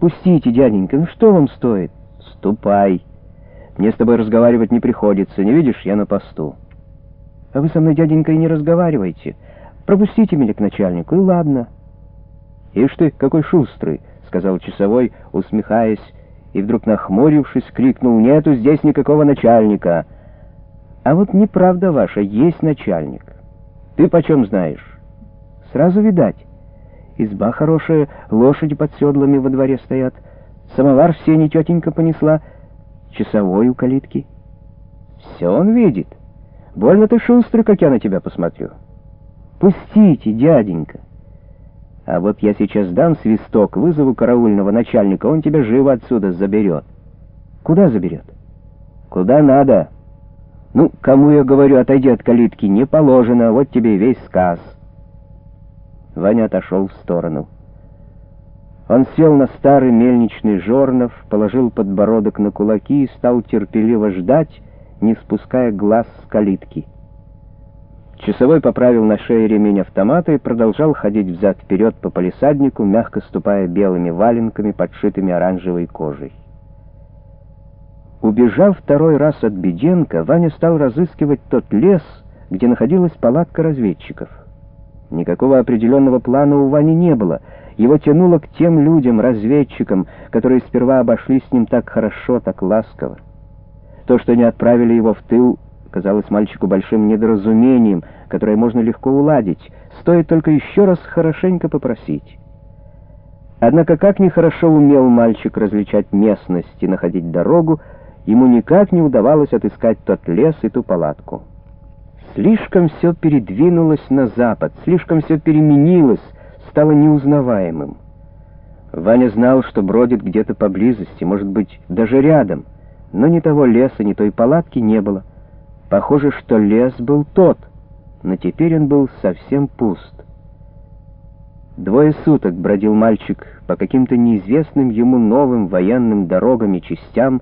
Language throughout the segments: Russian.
Пустите, дяденька, ну что вам стоит? Ступай. Мне с тобой разговаривать не приходится, не видишь, я на посту. А вы со мной, дяденька, и не разговаривайте. Пропустите меня к начальнику, и ладно. Ишь ты, какой шустрый, сказал часовой, усмехаясь, и вдруг нахмурившись, крикнул, нету здесь никакого начальника. А вот неправда ваша, есть начальник. Ты почем знаешь? Сразу видать. Изба хорошая, лошади под седлами во дворе стоят. Самовар в сене тетенька понесла, часовой у калитки. Все он видит. Больно ты шустрый, как я на тебя посмотрю. Пустите, дяденька. А вот я сейчас дам свисток, вызову караульного начальника, он тебя живо отсюда заберет. Куда заберет? Куда надо. Ну, кому я говорю, отойди от калитки, не положено, вот тебе весь сказ. Ваня отошел в сторону. Он сел на старый мельничный жорнов, положил подбородок на кулаки и стал терпеливо ждать, не спуская глаз с калитки. Часовой поправил на шее ремень автомата и продолжал ходить взад-вперед по палисаднику, мягко ступая белыми валенками, подшитыми оранжевой кожей. Убежав второй раз от Беденко, Ваня стал разыскивать тот лес, где находилась палатка разведчиков. Никакого определенного плана у Вани не было. Его тянуло к тем людям, разведчикам, которые сперва обошли с ним так хорошо, так ласково. То, что не отправили его в тыл, казалось мальчику большим недоразумением, которое можно легко уладить, стоит только еще раз хорошенько попросить. Однако как нехорошо умел мальчик различать местность и находить дорогу, ему никак не удавалось отыскать тот лес и ту палатку. Слишком все передвинулось на запад, слишком все переменилось, стало неузнаваемым. Ваня знал, что бродит где-то поблизости, может быть, даже рядом, но ни того леса, ни той палатки не было. Похоже, что лес был тот, но теперь он был совсем пуст. Двое суток бродил мальчик по каким-то неизвестным ему новым военным дорогам и частям,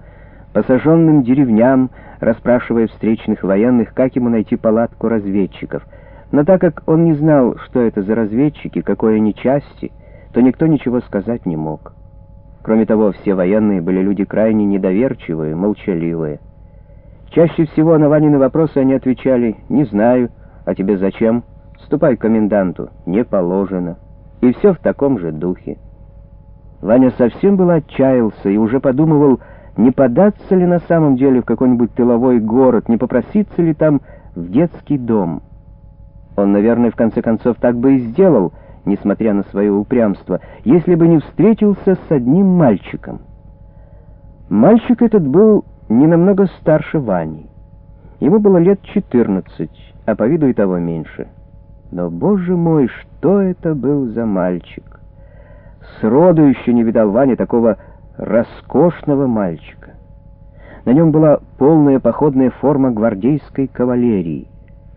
посаженным деревням, расспрашивая встречных военных, как ему найти палатку разведчиков. Но так как он не знал, что это за разведчики, какой они части, то никто ничего сказать не мог. Кроме того, все военные были люди крайне недоверчивые, молчаливые. Чаще всего на Ванины вопросы они отвечали «Не знаю, а тебе зачем? Ступай к коменданту, не положено». И все в таком же духе. Ваня совсем был отчаялся и уже подумывал, не податься ли на самом деле в какой-нибудь тыловой город, не попроситься ли там в детский дом. Он, наверное, в конце концов так бы и сделал, несмотря на свое упрямство, если бы не встретился с одним мальчиком. Мальчик этот был не намного старше Вани. Ему было лет 14, а по виду и того меньше. Но, боже мой, что это был за мальчик! Сроду еще не видал Ваня такого роскошного мальчика. На нем была полная походная форма гвардейской кавалерии.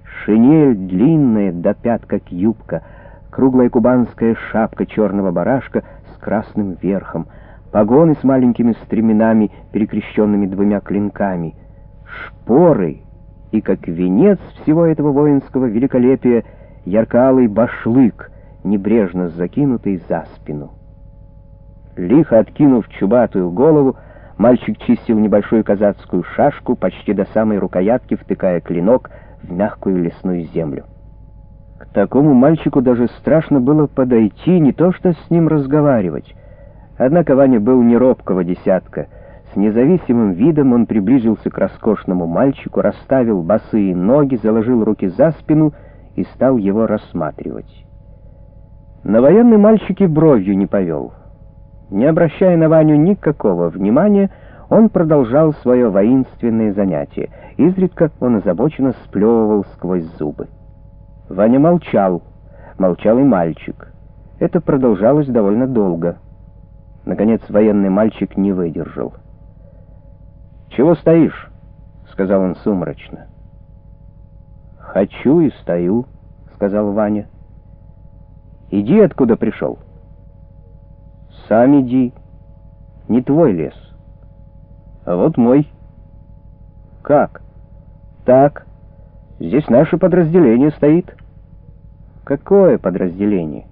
Шинель длинная до пят, как юбка, круглая кубанская шапка черного барашка с красным верхом, погоны с маленькими стременами, перекрещенными двумя клинками, шпоры и, как венец всего этого воинского великолепия, яркалый башлык, небрежно закинутый за спину. Лихо откинув чубатую голову, мальчик чистил небольшую казацкую шашку почти до самой рукоятки, втыкая клинок в мягкую лесную землю. К такому мальчику даже страшно было подойти, не то что с ним разговаривать. Однако Ваня был не робкого десятка. С независимым видом он приблизился к роскошному мальчику, расставил босые ноги, заложил руки за спину и стал его рассматривать. На военный мальчик и бровью не повел — не обращая на Ваню никакого внимания, он продолжал свое воинственное занятие. Изредка он озабоченно сплевывал сквозь зубы. Ваня молчал, молчал и мальчик. Это продолжалось довольно долго. Наконец военный мальчик не выдержал. «Чего стоишь?» — сказал он сумрачно. «Хочу и стою», — сказал Ваня. «Иди, откуда пришел». Сам иди. Не твой лес. А вот мой. Как? Так. Здесь наше подразделение стоит. Какое подразделение?